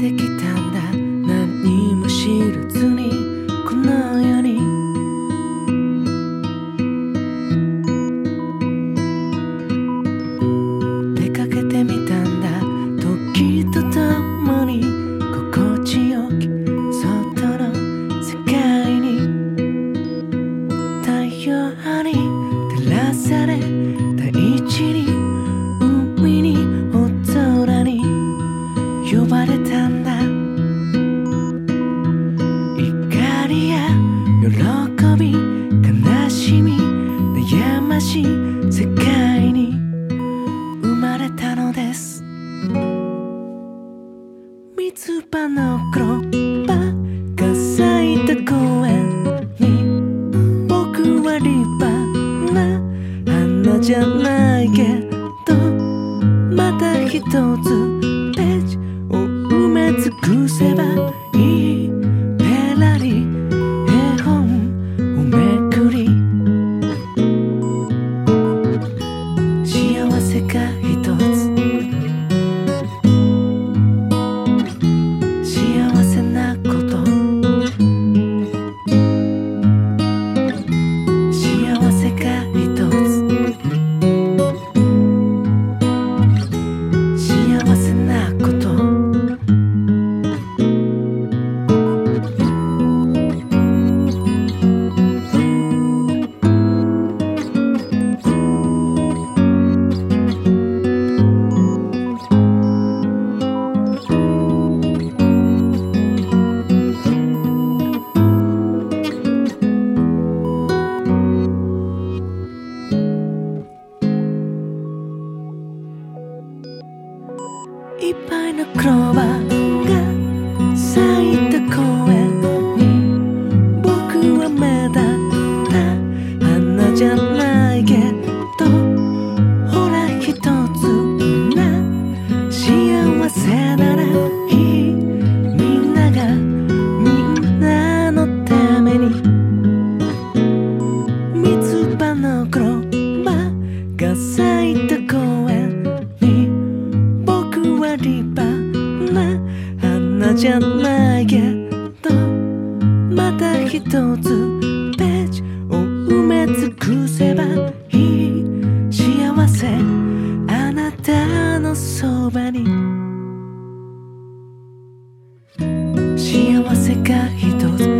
きた葉の黒葉が咲いた公園に僕は立派な花じゃない Ipa na krova. じゃないけどまた一つページを埋め尽くせばいい幸せ。あなたのそばに。幸せが一つ。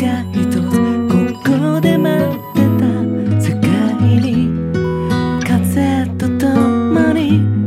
ここで待ってた世界に風と共に